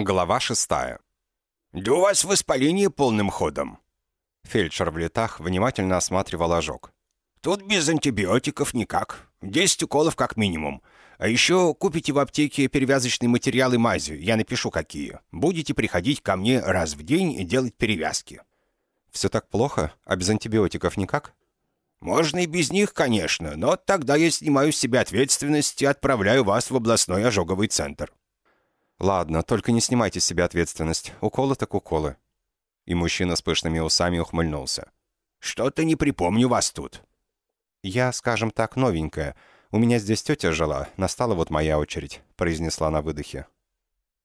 Глава шестая. «Да у вас воспаление полным ходом». Фельдшер в летах внимательно осматривал ожог. «Тут без антибиотиков никак. Десять уколов как минимум. А еще купите в аптеке перевязочные материалы мазью. Я напишу, какие. Будете приходить ко мне раз в день и делать перевязки». «Все так плохо? А без антибиотиков никак?» «Можно и без них, конечно, но тогда я снимаю с себя ответственность и отправляю вас в областной ожоговый центр». «Ладно, только не снимайте с себя ответственность. Уколы так уколы». И мужчина с пышными усами ухмыльнулся. «Что-то не припомню вас тут». «Я, скажем так, новенькая. У меня здесь тетя жила. Настала вот моя очередь», — произнесла на выдохе.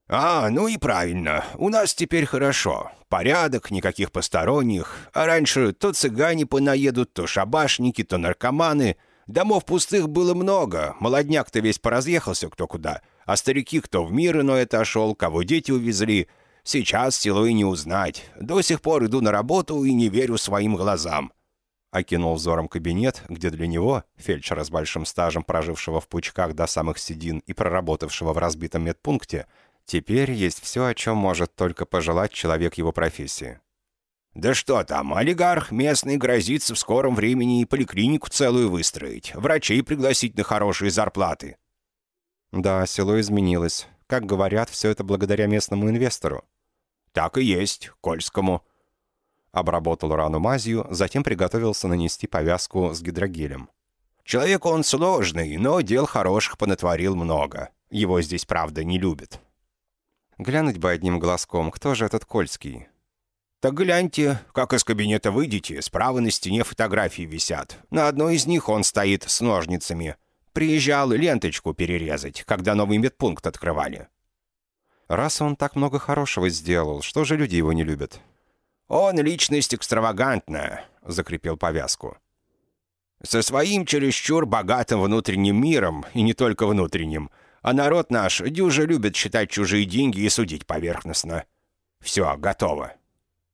«А, ну и правильно. У нас теперь хорошо. Порядок, никаких посторонних. А раньше то цыгане понаедут, то шабашники, то наркоманы. Домов пустых было много. Молодняк-то весь поразъехался кто куда. А старики кто в мир иной отошел, кого дети увезли. Сейчас село и не узнать. До сих пор иду на работу и не верю своим глазам». Окинул взором кабинет, где для него, фельдшера с большим стажем, прожившего в пучках до самых седин и проработавшего в разбитом медпункте, теперь есть все, о чем может только пожелать человек его профессии. «Да что там, олигарх местный грозится в скором времени и поликлинику целую выстроить, врачей пригласить на хорошие зарплаты». Да, село изменилось. Как говорят, все это благодаря местному инвестору. Так и есть, Кольскому. Обработал рану мазью, затем приготовился нанести повязку с гидрогелем. Человек он сложный, но дел хороших понатворил много. Его здесь, правда, не любят. Глянуть бы одним глазком, кто же этот Кольский? Так гляньте, как из кабинета выйдете, справа на стене фотографии висят. На одной из них он стоит с ножницами. Приезжал ленточку перерезать, когда новый медпункт открывали. Раз он так много хорошего сделал, что же люди его не любят? «Он личность экстравагантная», — закрепил повязку. «Со своим чересчур богатым внутренним миром, и не только внутренним, а народ наш дюже любит считать чужие деньги и судить поверхностно. Все, готово».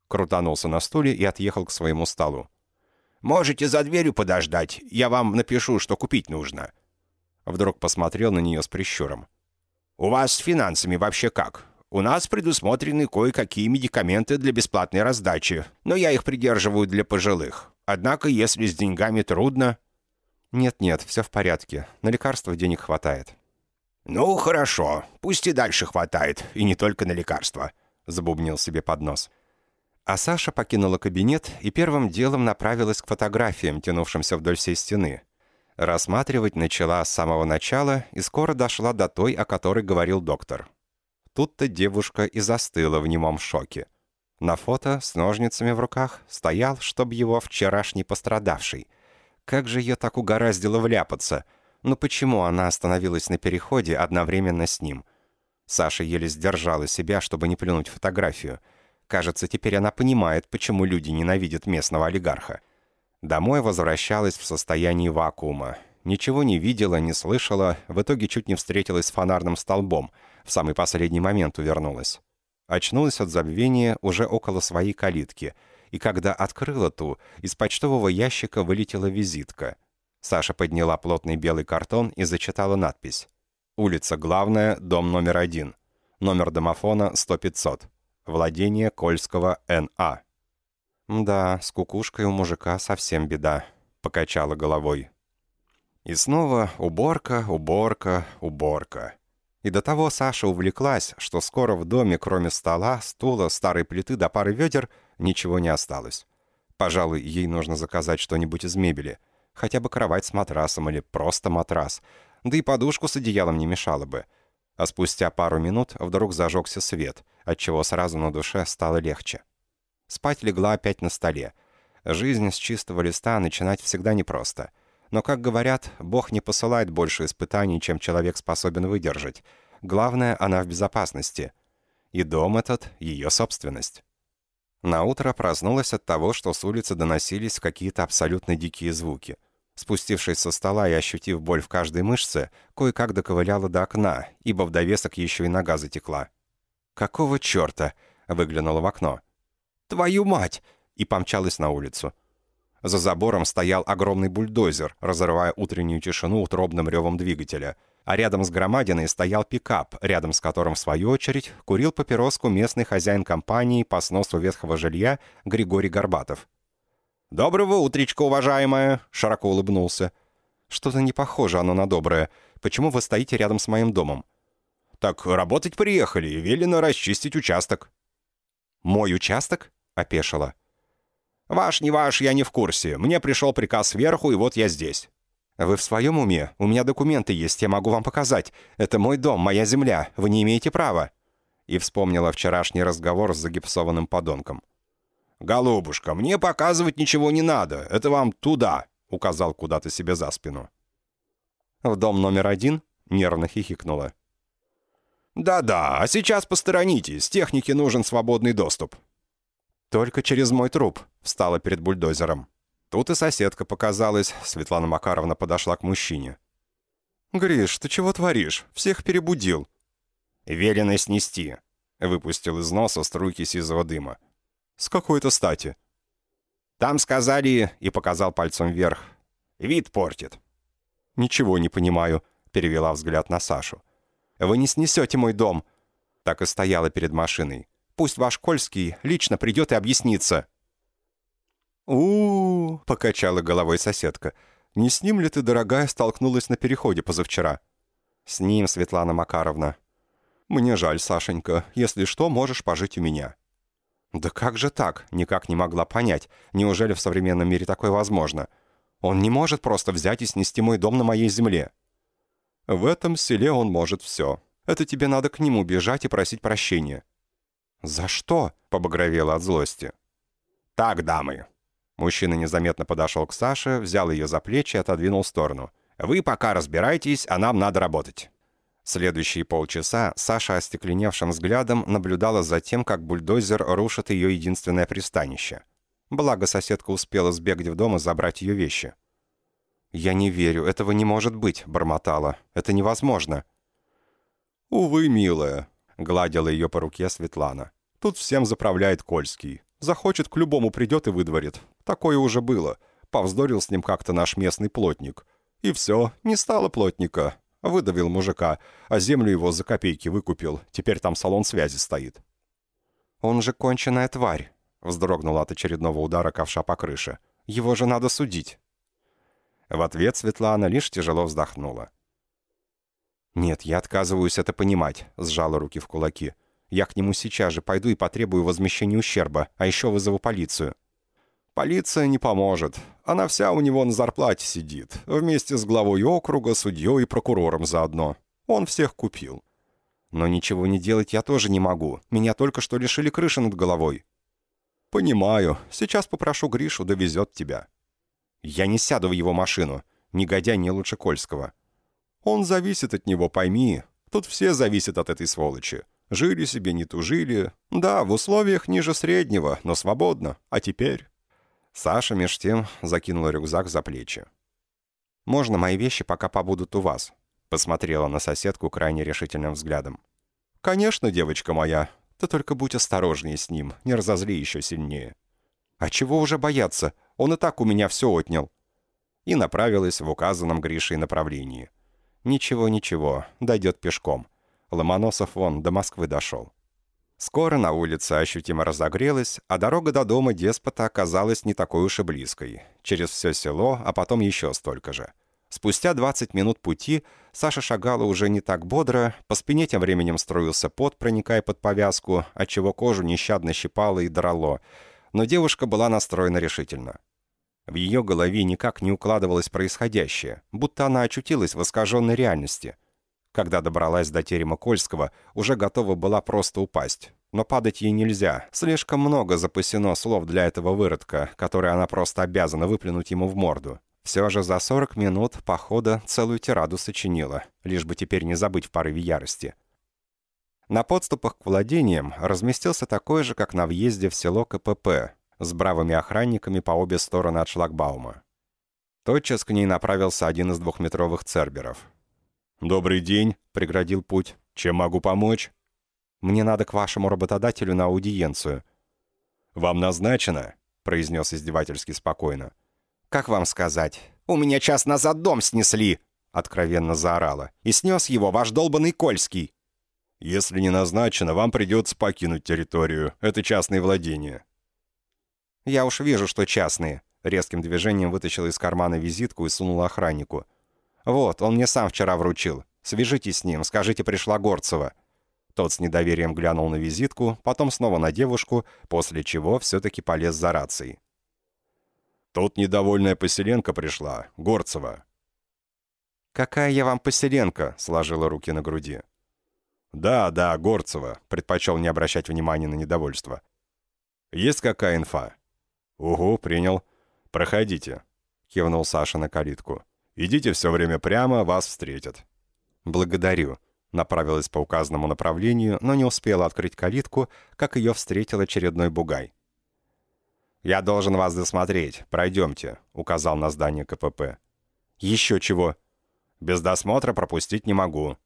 Крутанулся на стуле и отъехал к своему столу. «Можете за дверью подождать, я вам напишу, что купить нужно. Вдруг посмотрел на нее с прищуром. «У вас с финансами вообще как? У нас предусмотрены кое-какие медикаменты для бесплатной раздачи, но я их придерживаю для пожилых. Однако, если с деньгами трудно...» «Нет-нет, все в порядке. На лекарства денег хватает». «Ну, хорошо. Пусть и дальше хватает, и не только на лекарства», — забубнил себе под нос. А Саша покинула кабинет и первым делом направилась к фотографиям, тянувшимся вдоль всей стены. Рассматривать начала с самого начала и скоро дошла до той, о которой говорил доктор. Тут-то девушка и застыла в немом шоке. На фото с ножницами в руках стоял, чтоб его вчерашний пострадавший. Как же ее так угораздило вляпаться? Но почему она остановилась на переходе одновременно с ним? Саша еле сдержала себя, чтобы не плюнуть фотографию. Кажется, теперь она понимает, почему люди ненавидят местного олигарха. Домой возвращалась в состоянии вакуума. Ничего не видела, не слышала, в итоге чуть не встретилась с фонарным столбом. В самый последний момент увернулась. Очнулась от забвения уже около своей калитки. И когда открыла ту, из почтового ящика вылетела визитка. Саша подняла плотный белый картон и зачитала надпись. «Улица Главная, дом номер один. Номер домофона 100-500. Владение Кольского Н.А.» «Да, с кукушкой у мужика совсем беда», — покачала головой. И снова уборка, уборка, уборка. И до того Саша увлеклась, что скоро в доме, кроме стола, стула, старой плиты до пары ведер, ничего не осталось. Пожалуй, ей нужно заказать что-нибудь из мебели. Хотя бы кровать с матрасом или просто матрас. Да и подушку с одеялом не мешало бы. А спустя пару минут вдруг зажегся свет, отчего сразу на душе стало легче. Спать легла опять на столе. Жизнь с чистого листа начинать всегда непросто. Но, как говорят, Бог не посылает больше испытаний, чем человек способен выдержать. Главное, она в безопасности. И дом этот — ее собственность. Наутро проснулась от того, что с улицы доносились какие-то абсолютно дикие звуки. Спустившись со стола и ощутив боль в каждой мышце, кое-как доковыляла до окна, ибо в довесок еще и нога затекла. «Какого черта?» — выглянула в окно. «Твою мать!» и помчалась на улицу. За забором стоял огромный бульдозер, разрывая утреннюю тишину утробным ревом двигателя, а рядом с громадиной стоял пикап, рядом с которым, в свою очередь, курил папироску местный хозяин компании по сносу ветхого жилья Григорий Горбатов. «Доброго утречка, уважаемая!» — широко улыбнулся. «Что-то не похоже оно на доброе. Почему вы стоите рядом с моим домом?» «Так работать приехали, велено расчистить участок». «Мой участок?» — опешила. «Ваш, не ваш, я не в курсе. Мне пришел приказ сверху, и вот я здесь». «Вы в своем уме? У меня документы есть, я могу вам показать. Это мой дом, моя земля. Вы не имеете права». И вспомнила вчерашний разговор с загипсованным подонком. «Голубушка, мне показывать ничего не надо. Это вам туда», — указал куда-то себе за спину. «В дом номер один?» — нервно хихикнула. «Да-да, а сейчас посторонитесь, технике нужен свободный доступ». «Только через мой труп», — встала перед бульдозером. Тут и соседка показалась. Светлана Макаровна подошла к мужчине. «Гриш, ты чего творишь? Всех перебудил». «Велено снести», — выпустил из носа струйки сизого дыма. «С какой-то стати?» «Там сказали...» — и показал пальцем вверх. «Вид портит». «Ничего не понимаю», — перевела взгляд на Сашу. «Вы не снесете мой дом». Так и стояла перед машиной. «Пусть ваш Кольский лично придет и объяснится» у, покачала головой соседка. «Не с ним ли ты, дорогая, столкнулась на переходе позавчера?» «С ним, Светлана Макаровна». «Мне жаль, Сашенька. Если что, можешь пожить у меня». «Да как же так?» Никак не могла понять. Неужели в современном мире такое возможно? Он не может просто взять и снести мой дом на моей земле. В этом селе он может все. Это тебе надо к нему бежать и просить прощения. «За что?» — побагровела от злости. «Так, дамы, Мужчина незаметно подошел к Саше, взял ее за плечи и отодвинул в сторону. «Вы пока разбирайтесь, а нам надо работать». Следующие полчаса Саша остекленевшим взглядом наблюдала за тем, как бульдозер рушит ее единственное пристанище. Благо, соседка успела сбегать в дом и забрать ее вещи. «Я не верю, этого не может быть», — бормотала. «Это невозможно». «Увы, милая», — гладила ее по руке Светлана. «Тут всем заправляет Кольский. Захочет, к любому придет и выдворит. Такое уже было. Повздорил с ним как-то наш местный плотник. И все, не стало плотника. Выдавил мужика, а землю его за копейки выкупил. Теперь там салон связи стоит. «Он же конченая тварь», — вздрогнула от очередного удара ковша по крыше. «Его же надо судить». В ответ Светлана лишь тяжело вздохнула. «Нет, я отказываюсь это понимать», — сжала руки в кулаки. Я к нему сейчас же пойду и потребую возмещения ущерба, а еще вызову полицию». «Полиция не поможет. Она вся у него на зарплате сидит, вместе с главой округа, судьей и прокурором заодно. Он всех купил». «Но ничего не делать я тоже не могу. Меня только что лишили крыши над головой». «Понимаю. Сейчас попрошу Гришу, довезет тебя». «Я не сяду в его машину. Негодяй не лучше Кольского». «Он зависит от него, пойми. Тут все зависят от этой сволочи. Жили себе, не тужили. Да, в условиях ниже среднего, но свободно. А теперь...» Саша меж тем закинула рюкзак за плечи. «Можно мои вещи пока побудут у вас?» Посмотрела на соседку крайне решительным взглядом. «Конечно, девочка моя. Ты только будь осторожнее с ним, не разозли еще сильнее». «А чего уже бояться? Он и так у меня все отнял». И направилась в указанном Гришей направлении. «Ничего, ничего, дойдет пешком». Ломоносов вон до Москвы дошел. Скоро на улице ощутимо разогрелась, а дорога до дома деспота оказалась не такой уж и близкой. Через все село, а потом еще столько же. Спустя 20 минут пути Саша шагала уже не так бодро, по спине тем временем струился пот, проникая под повязку, отчего кожу нещадно щипало и драло. Но девушка была настроена решительно. В ее голове никак не укладывалось происходящее, будто она очутилась в искаженной реальности – когда добралась до терема Кольского, уже готова была просто упасть. Но падать ей нельзя. Слишком много запасено слов для этого выродка, которые она просто обязана выплюнуть ему в морду. Все же за 40 минут похода целую тираду сочинила, лишь бы теперь не забыть в порыве ярости. На подступах к владениям разместился такой же, как на въезде в село КПП, с бравыми охранниками по обе стороны от шлагбаума. Тотчас к ней направился один из двухметровых церберов. «Добрый день», — преградил путь. «Чем могу помочь?» «Мне надо к вашему работодателю на аудиенцию». «Вам назначено?» — произнес издевательски спокойно. «Как вам сказать? У меня час назад дом снесли!» — откровенно заорала. «И снес его ваш долбанный Кольский!» «Если не назначено, вам придется покинуть территорию. Это частные владения». «Я уж вижу, что частные». Резким движением вытащил из кармана визитку и сунул охраннику. «Вот, он мне сам вчера вручил. Свяжитесь с ним, скажите, пришла Горцева». Тот с недоверием глянул на визитку, потом снова на девушку, после чего все-таки полез за рацией. «Тут недовольная поселенка пришла, Горцева». «Какая я вам поселенка?» — сложила руки на груди. «Да, да, Горцева», — предпочел не обращать внимания на недовольство. «Есть какая инфа?» «Угу, принял. Проходите», — кивнул Саша на калитку. «Идите все время прямо, вас встретят». «Благодарю», — направилась по указанному направлению, но не успела открыть калитку, как ее встретил очередной бугай. «Я должен вас досмотреть. Пройдемте», — указал на здание КПП. «Еще чего?» «Без досмотра пропустить не могу».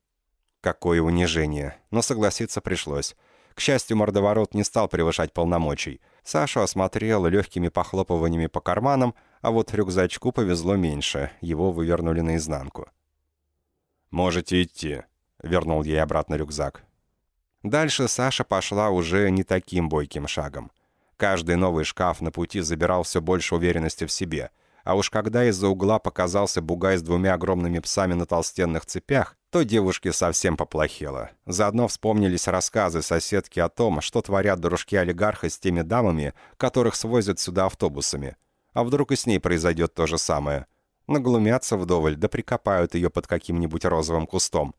Какое унижение. Но согласиться пришлось. К счастью, мордоворот не стал превышать полномочий. Сашу осмотрел легкими похлопываниями по карманам, а вот рюкзачку повезло меньше, его вывернули наизнанку. «Можете идти», — вернул ей обратно рюкзак. Дальше Саша пошла уже не таким бойким шагом. Каждый новый шкаф на пути забирал все больше уверенности в себе. А уж когда из-за угла показался бугай с двумя огромными псами на толстенных цепях, то девушке совсем поплохело. Заодно вспомнились рассказы соседки о том, что творят дружки-олигарха с теми дамами, которых свозят сюда автобусами. А вдруг и с ней произойдет то же самое? Наглумятся вдоволь, да прикопают ее под каким-нибудь розовым кустом.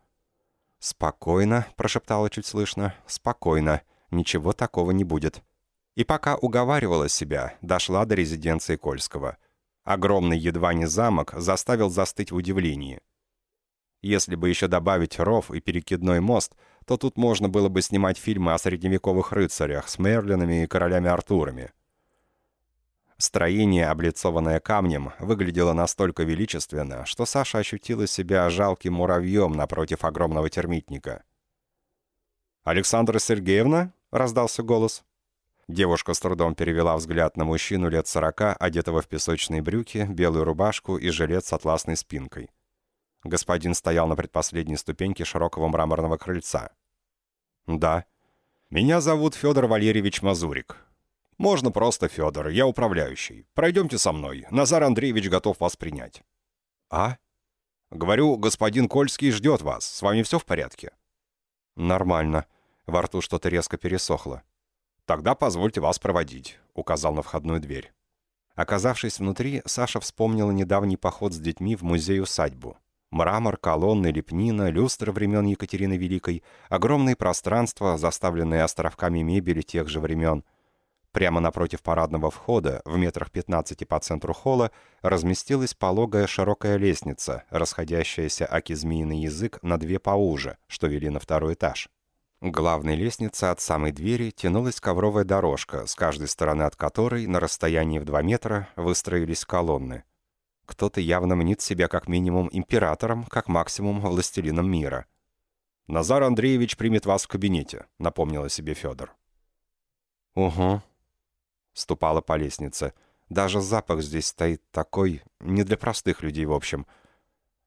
«Спокойно», — прошептала чуть слышно, — «спокойно. Ничего такого не будет». И пока уговаривала себя, дошла до резиденции Кольского. Огромный едва не замок заставил застыть в удивлении. Если бы еще добавить ров и перекидной мост, то тут можно было бы снимать фильмы о средневековых рыцарях с Мерлинами и королями Артурами. Строение, облицованное камнем, выглядело настолько величественно, что Саша ощутила себя жалким муравьем напротив огромного термитника. «Александра Сергеевна?» — раздался голос. Девушка с трудом перевела взгляд на мужчину лет сорока, одетого в песочные брюки, белую рубашку и жилет с атласной спинкой. Господин стоял на предпоследней ступеньке широкого мраморного крыльца. «Да. Меня зовут Федор Валерьевич Мазурик. Можно просто Федор, я управляющий. Пройдемте со мной. Назар Андреевич готов вас принять». «А?» «Говорю, господин Кольский ждет вас. С вами все в порядке?» «Нормально». Во рту что-то резко пересохло. «Тогда позвольте вас проводить», — указал на входную дверь. Оказавшись внутри, Саша вспомнила недавний поход с детьми в музей-усадьбу. Мрамор, колонны, лепнина, люстры времен Екатерины Великой, огромные пространства, заставленные островками мебели тех же времен. Прямо напротив парадного входа, в метрах 15 по центру холла, разместилась пологая широкая лестница, расходящаяся аки змеиный язык на две поуже, что вели на второй этаж. Главной лестнице от самой двери тянулась ковровая дорожка, с каждой стороны от которой на расстоянии в 2 метра выстроились колонны. Кто-то явно мнит себя как минимум императором, как максимум властелином мира. «Назар Андреевич примет вас в кабинете», — напомнила себе Федор. «Угу», — ступала по лестнице. «Даже запах здесь стоит такой, не для простых людей в общем».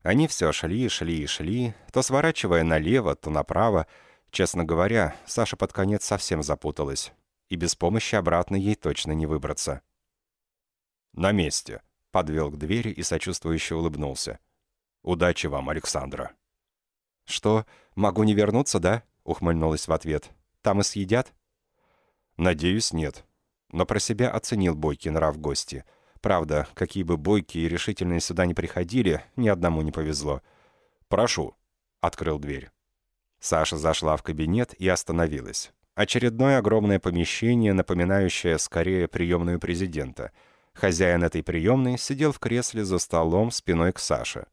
Они все шли, шли и шли, то сворачивая налево, то направо, Честно говоря, Саша под конец совсем запуталась, и без помощи обратно ей точно не выбраться. «На месте», — подвел к двери и сочувствующе улыбнулся. «Удачи вам, Александра». «Что, могу не вернуться, да?» — ухмыльнулась в ответ. «Там и съедят?» «Надеюсь, нет». Но про себя оценил бойкий нрав гости. Правда, какие бы бойкие и решительные сюда не приходили, ни одному не повезло. «Прошу», — открыл дверь. Саша зашла в кабинет и остановилась. Очередное огромное помещение, напоминающее скорее приемную президента. Хозяин этой приемной сидел в кресле за столом спиной к Саше.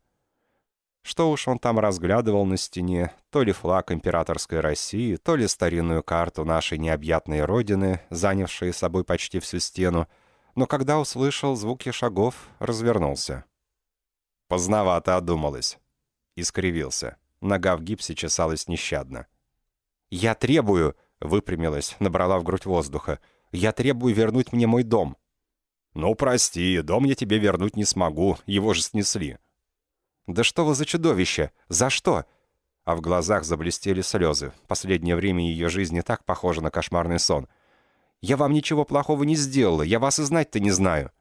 Что уж он там разглядывал на стене, то ли флаг императорской России, то ли старинную карту нашей необъятной родины, занявшей собой почти всю стену, но когда услышал звуки шагов, развернулся. Поздновато одумалась. Искривился. Нога в гипсе чесалась нещадно. «Я требую!» — выпрямилась, набрала в грудь воздуха. «Я требую вернуть мне мой дом!» «Ну, прости, дом я тебе вернуть не смогу, его же снесли». «Да что вы за чудовище? За что?» А в глазах заблестели слезы. Последнее время ее жизнь не так похожа на кошмарный сон. «Я вам ничего плохого не сделала, я вас и знать-то не знаю».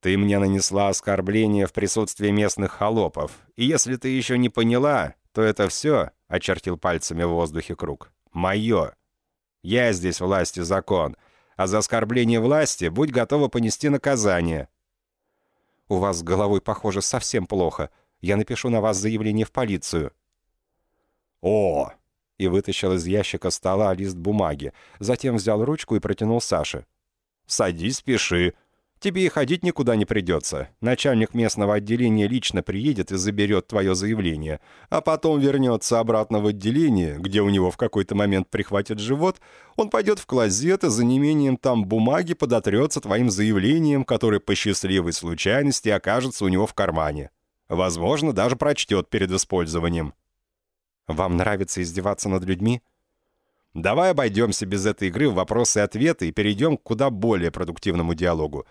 «Ты мне нанесла оскорбление в присутствии местных холопов, и если ты еще не поняла, то это все», — очертил пальцами в воздухе круг, — «мое. Я здесь власть и закон, а за оскорбление власти будь готова понести наказание». «У вас с головой, похоже, совсем плохо. Я напишу на вас заявление в полицию». «О!» и вытащил из ящика стола лист бумаги, затем взял ручку и протянул Саше. «Садись, пиши. Тебе и ходить никуда не придется. Начальник местного отделения лично приедет и заберет твое заявление, а потом вернется обратно в отделение, где у него в какой-то момент прихватит живот, он пойдет в клозет и за неимением там бумаги подотрется твоим заявлением, которое по счастливой случайности окажется у него в кармане. Возможно, даже прочтет перед использованием. Вам нравится издеваться над людьми? Давай обойдемся без этой игры в вопросы и ответы и перейдем к куда более продуктивному диалогу.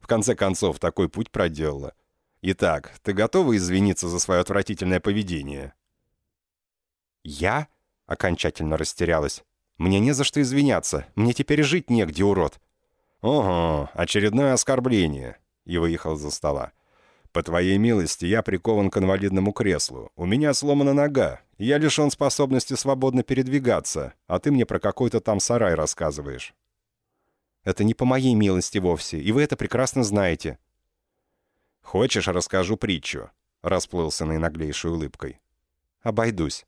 В конце концов, такой путь проделала. Итак, ты готова извиниться за свое отвратительное поведение?» «Я?» — окончательно растерялась. «Мне не за что извиняться. Мне теперь жить негде, урод». «Ого, очередное оскорбление!» И выехал за стола. «По твоей милости, я прикован к инвалидному креслу. У меня сломана нога. Я лишен способности свободно передвигаться, а ты мне про какой-то там сарай рассказываешь». Это не по моей милости вовсе, и вы это прекрасно знаете». «Хочешь, расскажу притчу?» — расплылся наинаглейшей улыбкой. «Обойдусь».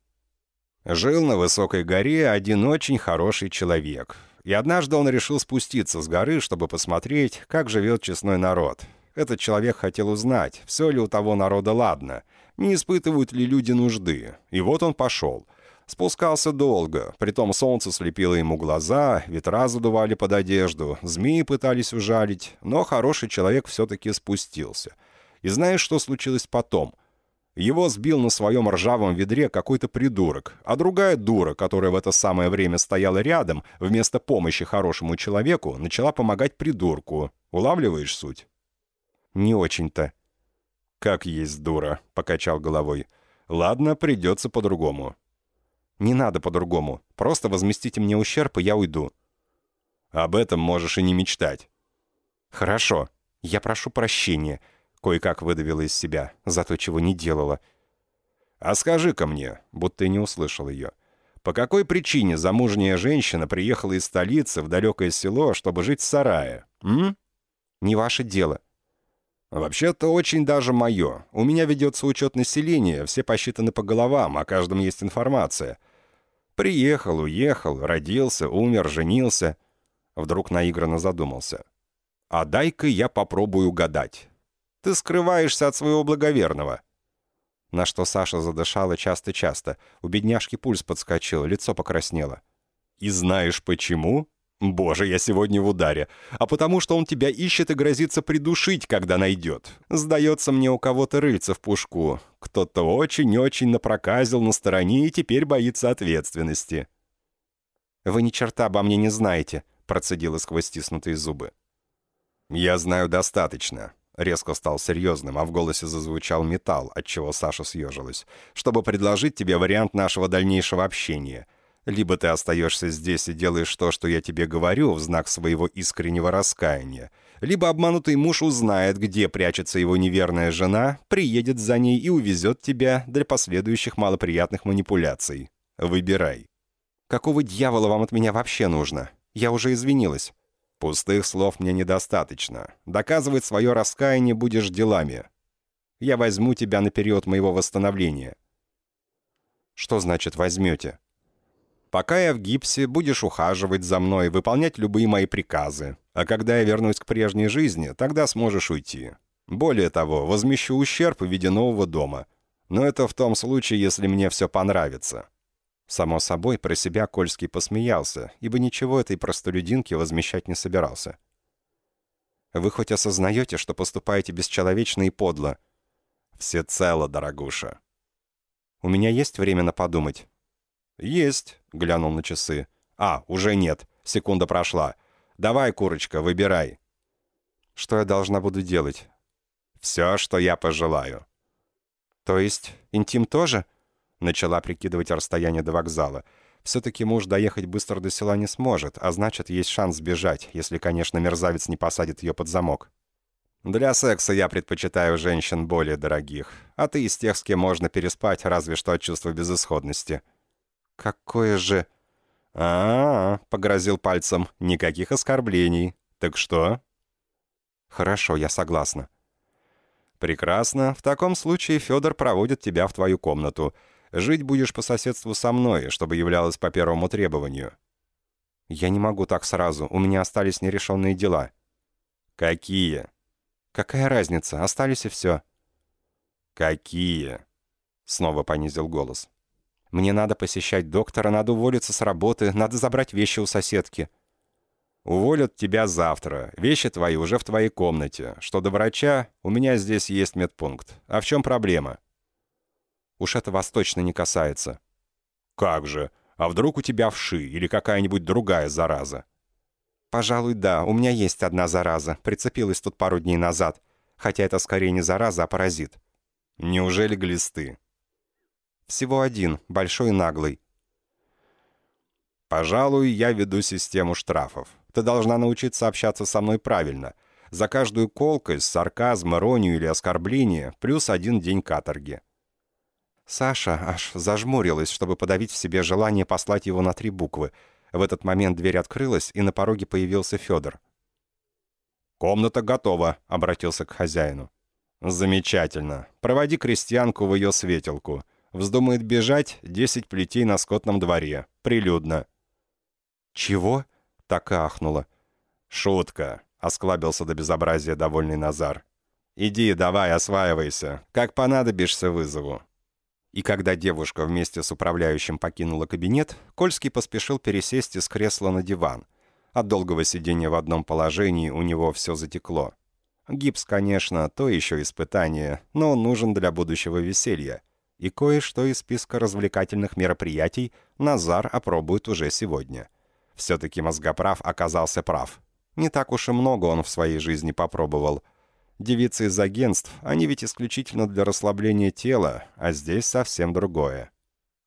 Жил на высокой горе один очень хороший человек. И однажды он решил спуститься с горы, чтобы посмотреть, как живет честной народ. Этот человек хотел узнать, все ли у того народа ладно, не испытывают ли люди нужды. И вот он пошел — Спускался долго, притом солнце слепило ему глаза, ветра задували под одежду, змеи пытались ужалить, но хороший человек все-таки спустился. И знаешь, что случилось потом? Его сбил на своем ржавом ведре какой-то придурок, а другая дура, которая в это самое время стояла рядом, вместо помощи хорошему человеку, начала помогать придурку. Улавливаешь суть? «Не очень-то». «Как есть дура», — покачал головой. «Ладно, придется по-другому. Не надо по-другому. Просто возместите мне ущерб, и я уйду». «Об этом можешь и не мечтать». «Хорошо. Я прошу прощения», — кое-как выдавила из себя, за то, чего не делала. «А скажи-ка мне», будто и не услышал ее, «по какой причине замужняя женщина приехала из столицы в далекое село, чтобы жить в сарае? М? Не ваше дело». «Вообще-то очень даже мое. У меня ведется учет населения, все посчитаны по головам, о каждом есть информация. Приехал, уехал, родился, умер, женился. Вдруг наигранно задумался. А дай-ка я попробую гадать. Ты скрываешься от своего благоверного. На что Саша задышала часто-часто. У бедняжки пульс подскочил, лицо покраснело. «И знаешь почему?» «Боже, я сегодня в ударе. А потому что он тебя ищет и грозится придушить, когда найдет. Сдается мне у кого-то рыльца в пушку. Кто-то очень-очень напроказил на стороне и теперь боится ответственности». «Вы ни черта обо мне не знаете», — процедила сквозь стиснутые зубы. «Я знаю достаточно», — резко стал серьезным, а в голосе зазвучал металл, отчего Саша съежилась, «чтобы предложить тебе вариант нашего дальнейшего общения». Либо ты остаешься здесь и делаешь то, что я тебе говорю, в знак своего искреннего раскаяния, либо обманутый муж узнает, где прячется его неверная жена, приедет за ней и увезет тебя для последующих малоприятных манипуляций. Выбирай. Какого дьявола вам от меня вообще нужно? Я уже извинилась. Пустых слов мне недостаточно. Доказывать свое раскаяние будешь делами. Я возьму тебя на период моего восстановления. Что значит «возьмете»? Пока я в гипсе, будешь ухаживать за мной, выполнять любые мои приказы. А когда я вернусь к прежней жизни, тогда сможешь уйти. Более того, возмещу ущерб в виде нового дома. Но это в том случае, если мне все понравится». Само собой, про себя Кольский посмеялся, ибо ничего этой простолюдинке возмещать не собирался. «Вы хоть осознаете, что поступаете бесчеловечно и подло?» «Всецело, дорогуша». «У меня есть время на подумать?» «Есть», — глянул на часы. «А, уже нет. Секунда прошла. Давай, курочка, выбирай». «Что я должна буду делать?» «Все, что я пожелаю». То есть интим тоже?» Начала прикидывать расстояние до вокзала. Все-таки муж доехать быстро до села не сможет, а значит, есть шанс сбежать, если, конечно, мерзавец не посадит ее под замок. «Для секса я предпочитаю женщин более дорогих, а ты из тех, с кем можно переспать, разве что от чувства безысходности». «Какое же...» «А-а-а», — погрозил пальцем, — «никаких оскорблений. Так что?» «Хорошо, я согласна». «Прекрасно. В таком случае Федор проводит тебя в твою комнату. Жить будешь по соседству со мной, чтобы являлось по первому требованию». «Я не могу так сразу. У меня остались нерешенные дела». «Какие?» «Какая разница? Остались и все». «Какие?» Снова понизил голос. «Мне надо посещать доктора, надо уволиться с работы, надо забрать вещи у соседки». «Уволят тебя завтра. Вещи твои уже в твоей комнате. Что до врача, у меня здесь есть медпункт. А в чем проблема?» Уж это вас точно не касается». «Как же? А вдруг у тебя вши или какая-нибудь другая зараза?» «Пожалуй, да. У меня есть одна зараза. Прицепилась тут пару дней назад. Хотя это скорее не зараза, а паразит». «Неужели глисты?» «Всего один, большой наглый». «Пожалуй, я веду систему штрафов. Ты должна научиться общаться со мной правильно. За каждую колкость, сарказм, иронию или оскорбление плюс один день каторги». Саша аж зажмурилась, чтобы подавить в себе желание послать его на три буквы. В этот момент дверь открылась, и на пороге появился Федор. «Комната готова», — обратился к хозяину. «Замечательно. Проводи крестьянку в ее светелку. Вздумает бежать — десять плетей на скотном дворе. Прилюдно». «Чего?» — так и ахнула. «Шутка», — осклабился до безобразия довольный Назар. «Иди, давай, осваивайся. Как понадобишься, вызову. И когда девушка вместе с управляющим покинула кабинет, Кольский поспешил пересесть из кресла на диван. От долгого сидения в одном положении у него все затекло. Гипс, конечно, то еще испытание, но он нужен для будущего веселья. И кое-что из списка развлекательных мероприятий Назар опробует уже сегодня. Все-таки мозгоправ оказался прав. Не так уж и много он в своей жизни попробовал – Девицы из агентств, они ведь исключительно для расслабления тела, а здесь совсем другое.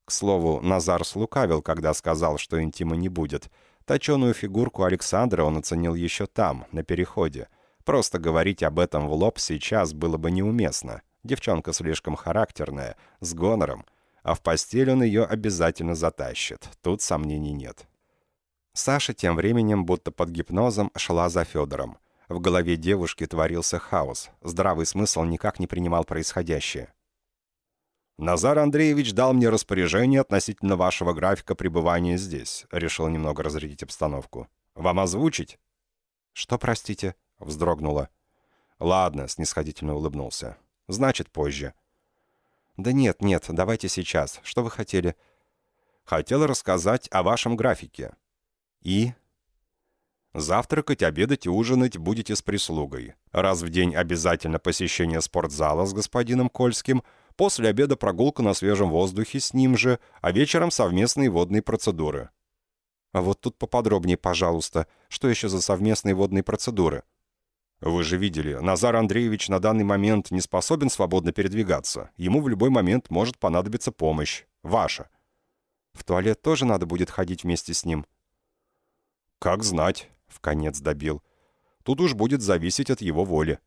К слову, Назар слукавил, когда сказал, что интима не будет. Точеную фигурку Александра он оценил еще там, на переходе. Просто говорить об этом в лоб сейчас было бы неуместно. Девчонка слишком характерная, с гонором. А в постель он ее обязательно затащит. Тут сомнений нет. Саша тем временем, будто под гипнозом, шла за Федором. В голове девушки творился хаос. Здравый смысл никак не принимал происходящее. «Назар Андреевич дал мне распоряжение относительно вашего графика пребывания здесь», решил немного разрядить обстановку. «Вам озвучить?» «Что, простите?» — вздрогнула. «Ладно», — снисходительно улыбнулся. «Значит, позже». «Да нет, нет, давайте сейчас. Что вы хотели?» «Хотел рассказать о вашем графике». «И?» Завтракать, обедать и ужинать будете с прислугой. Раз в день обязательно посещение спортзала с господином Кольским, после обеда прогулка на свежем воздухе с ним же, а вечером совместные водные процедуры. А вот тут поподробнее, пожалуйста. Что еще за совместные водные процедуры? Вы же видели, Назар Андреевич на данный момент не способен свободно передвигаться. Ему в любой момент может понадобиться помощь. Ваша. В туалет тоже надо будет ходить вместе с ним? Как знать в конец добил. Тут уж будет зависеть от его воли.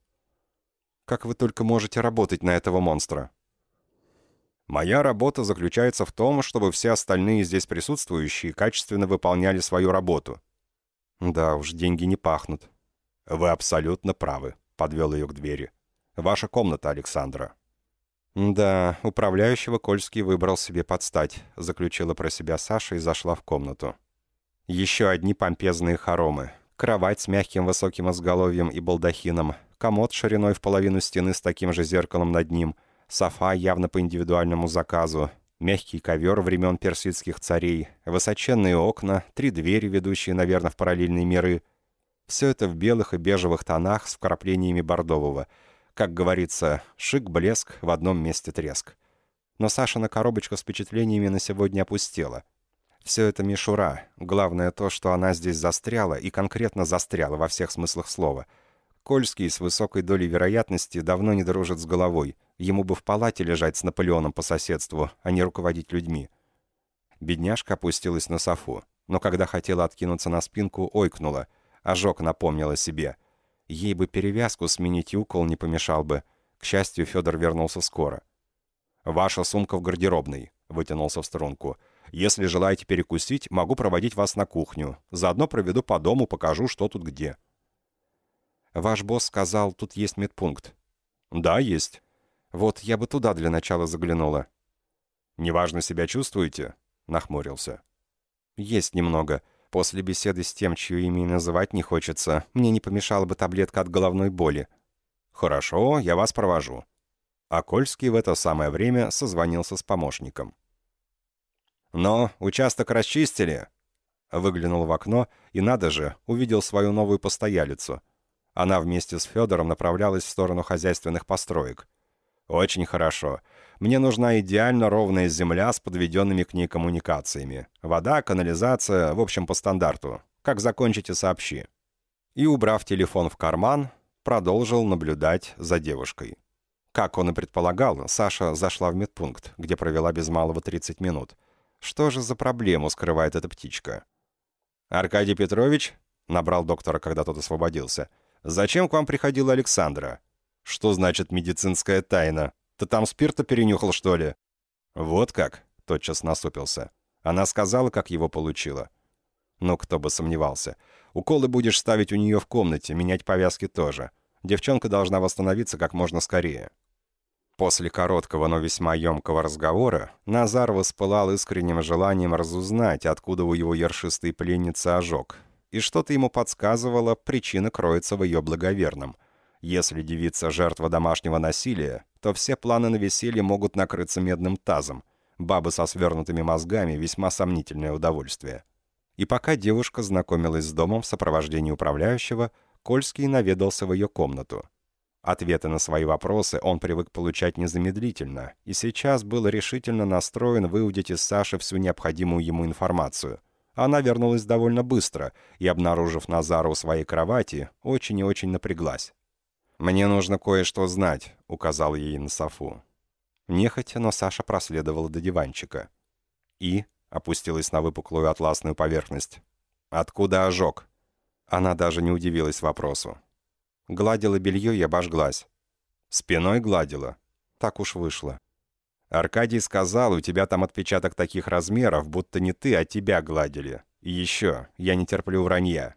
Как вы только можете работать на этого монстра? Моя работа заключается в том, чтобы все остальные здесь присутствующие качественно выполняли свою работу. Да уж, деньги не пахнут. Вы абсолютно правы, подвел ее к двери. Ваша комната, Александра. «Да, управляющего Кольский выбрал себе подстать», — заключила про себя Саша и зашла в комнату. Еще одни помпезные хоромы. Кровать с мягким высоким изголовьем и балдахином, комод шириной в половину стены с таким же зеркалом над ним, софа явно по индивидуальному заказу, мягкий ковер времен персидских царей, высоченные окна, три двери, ведущие, наверное, в параллельные миры. Все это в белых и бежевых тонах с вкраплениями бордового. Как говорится, шик-блеск, в одном месте треск. Но Сашина коробочка с впечатлениями на сегодня опустела — все это мишура. Главное то, что она здесь застряла, и конкретно застряла во всех смыслах слова. Кольский с высокой долей вероятности давно не дружит с головой. Ему бы в палате лежать с Наполеоном по соседству, а не руководить людьми. Бедняжка опустилась на софу, но когда хотела откинуться на спинку, ойкнула. Ожог напомнила себе. Ей бы перевязку сменить и укол не помешал бы. К счастью, Федор вернулся скоро. «Ваша сумка в гардеробной», — вытянулся в струнку. «Если желаете перекусить, могу проводить вас на кухню. Заодно проведу по дому, покажу, что тут где». «Ваш босс сказал, тут есть медпункт». «Да, есть». «Вот, я бы туда для начала заглянула». «Неважно себя чувствуете?» — нахмурился. «Есть немного. После беседы с тем, чье имя называть не хочется, мне не помешала бы таблетка от головной боли». «Хорошо, я вас провожу». А в это самое время созвонился с помощником. «Но участок расчистили?» Выглянул в окно и, надо же, увидел свою новую постоялицу. Она вместе с Федором направлялась в сторону хозяйственных построек. «Очень хорошо. Мне нужна идеально ровная земля с подведенными к ней коммуникациями. Вода, канализация, в общем, по стандарту. Как закончите, сообщи». И, убрав телефон в карман, продолжил наблюдать за девушкой. Как он и предполагал, Саша зашла в медпункт, где провела без малого 30 минут. Что же за проблему скрывает эта птичка? «Аркадий Петрович?» — набрал доктора, когда тот освободился. «Зачем к вам приходила Александра?» «Что значит медицинская тайна? Ты там спирта перенюхал, что ли?» «Вот как?» — тотчас насупился. Она сказала, как его получила. Ну, кто бы сомневался. Уколы будешь ставить у нее в комнате, менять повязки тоже. Девчонка должна восстановиться как можно скорее. После короткого, но весьма емкого разговора Назар воспылал искренним желанием разузнать, откуда у его ершистой пленницы ожог. И что-то ему подсказывало, причина кроется в ее благоверном. Если девица жертва домашнего насилия, то все планы на веселье могут накрыться медным тазом. Бабы со свернутыми мозгами — весьма сомнительное удовольствие. И пока девушка знакомилась с домом в сопровождении управляющего, Кольский наведался в ее комнату — Ответы на свои вопросы он привык получать незамедлительно, и сейчас был решительно настроен выудить из Саши всю необходимую ему информацию. Она вернулась довольно быстро и, обнаружив Назара у своей кровати, очень и очень напряглась. «Мне нужно кое-что знать», — указал ей на софу. Нехотя, но Саша проследовала до диванчика. И опустилась на выпуклую атласную поверхность. «Откуда ожог?» Она даже не удивилась вопросу. Гладила белье и обожглась. Спиной гладила. Так уж вышло. Аркадий сказал, у тебя там отпечаток таких размеров, будто не ты, а тебя гладили. И еще, я не терплю вранья.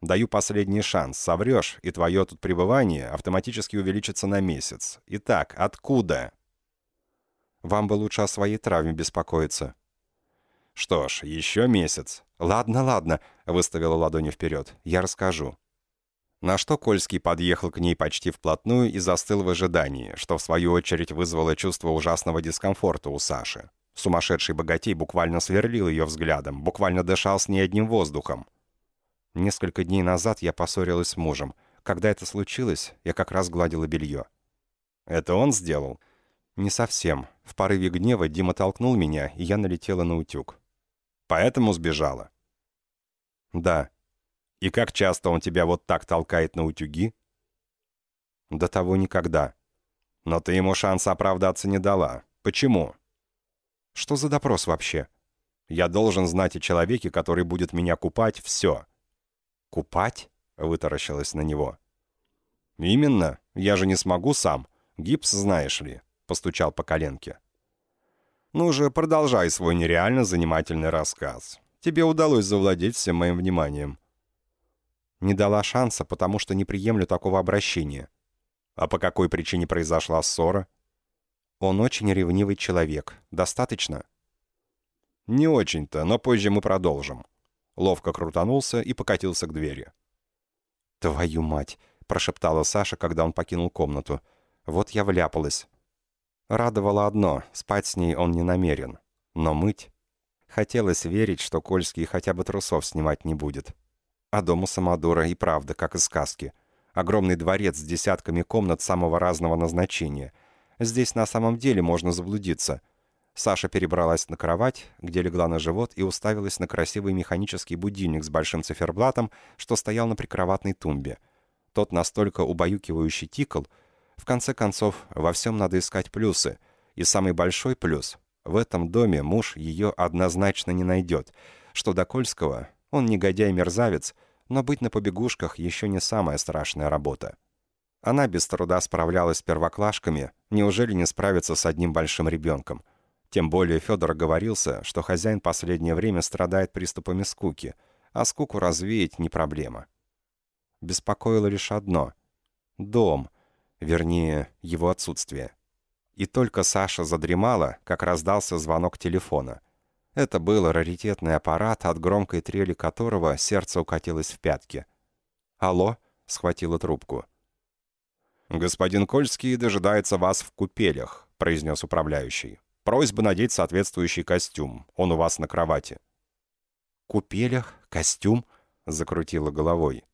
Даю последний шанс. Соврешь, и твое тут пребывание автоматически увеличится на месяц. Итак, откуда? Вам бы лучше о своей травме беспокоиться. Что ж, еще месяц. Ладно, ладно, выставила ладони вперед. Я расскажу. На что Кольский подъехал к ней почти вплотную и застыл в ожидании, что в свою очередь вызвало чувство ужасного дискомфорта у Саши. Сумасшедший богатей буквально сверлил ее взглядом, буквально дышал с ней одним воздухом. Несколько дней назад я поссорилась с мужем. Когда это случилось, я как раз гладила белье. Это он сделал? Не совсем. В порыве гнева Дима толкнул меня, и я налетела на утюг. Поэтому сбежала? Да. И как часто он тебя вот так толкает на утюги? До того никогда. Но ты ему шанса оправдаться не дала. Почему? Что за допрос вообще? Я должен знать о человеке, который будет меня купать, все. Купать? Вытаращилась на него. Именно. Я же не смогу сам. Гипс, знаешь ли. Постучал по коленке. Ну же, продолжай свой нереально занимательный рассказ. Тебе удалось завладеть всем моим вниманием. Не дала шанса, потому что не приемлю такого обращения. А по какой причине произошла ссора? Он очень ревнивый человек. Достаточно? Не очень-то, но позже мы продолжим. Ловко крутанулся и покатился к двери. «Твою мать!» — прошептала Саша, когда он покинул комнату. «Вот я вляпалась». Радовало одно — спать с ней он не намерен. Но мыть... Хотелось верить, что Кольский хотя бы трусов снимать не будет. А дом у Самодура и правда, как из сказки. Огромный дворец с десятками комнат самого разного назначения. Здесь на самом деле можно заблудиться. Саша перебралась на кровать, где легла на живот и уставилась на красивый механический будильник с большим циферблатом, что стоял на прикроватной тумбе. Тот настолько убаюкивающий тикл, В конце концов, во всем надо искать плюсы. И самый большой плюс — в этом доме муж ее однозначно не найдет. Что до Кольского, он негодяй-мерзавец, но быть на побегушках еще не самая страшная работа. Она без труда справлялась с первоклашками, неужели не справиться с одним большим ребенком? Тем более Федор оговорился, что хозяин последнее время страдает приступами скуки, а скуку развеять не проблема. Беспокоило лишь одно — дом, вернее, его отсутствие. И только Саша задремала, как раздался звонок телефона. Это был раритетный аппарат, от громкой трели которого сердце укатилось в пятки. «Алло?» — схватила трубку. «Господин Кольский дожидается вас в купелях», — произнес управляющий. «Просьба надеть соответствующий костюм. Он у вас на кровати». «Купелях? Костюм?» — закрутила головой.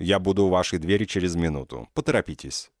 «Я буду у вашей двери через минуту. Поторопитесь».